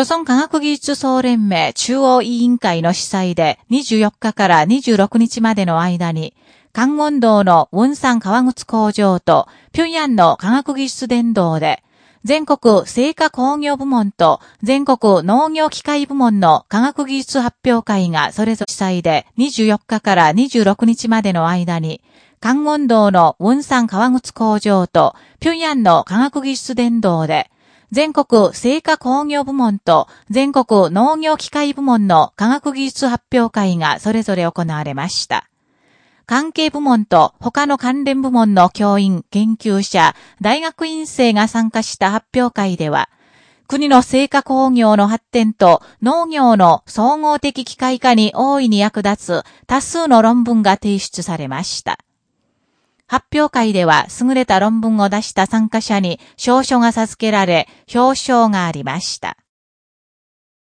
朝鮮科学技術総連盟中央委員会の主催で24日から26日までの間に、関温道のウンサン川口工場と平壌の科学技術伝道で、全国成果工業部門と全国農業機械部門の科学技術発表会がそれぞれ主催で24日から26日までの間に、関温道のウンサン川口工場と平壌の科学技術伝道で、全国成果工業部門と全国農業機械部門の科学技術発表会がそれぞれ行われました。関係部門と他の関連部門の教員、研究者、大学院生が参加した発表会では、国の成果工業の発展と農業の総合的機械化に大いに役立つ多数の論文が提出されました。発表会では優れた論文を出した参加者に証書が授けられ、表彰がありました。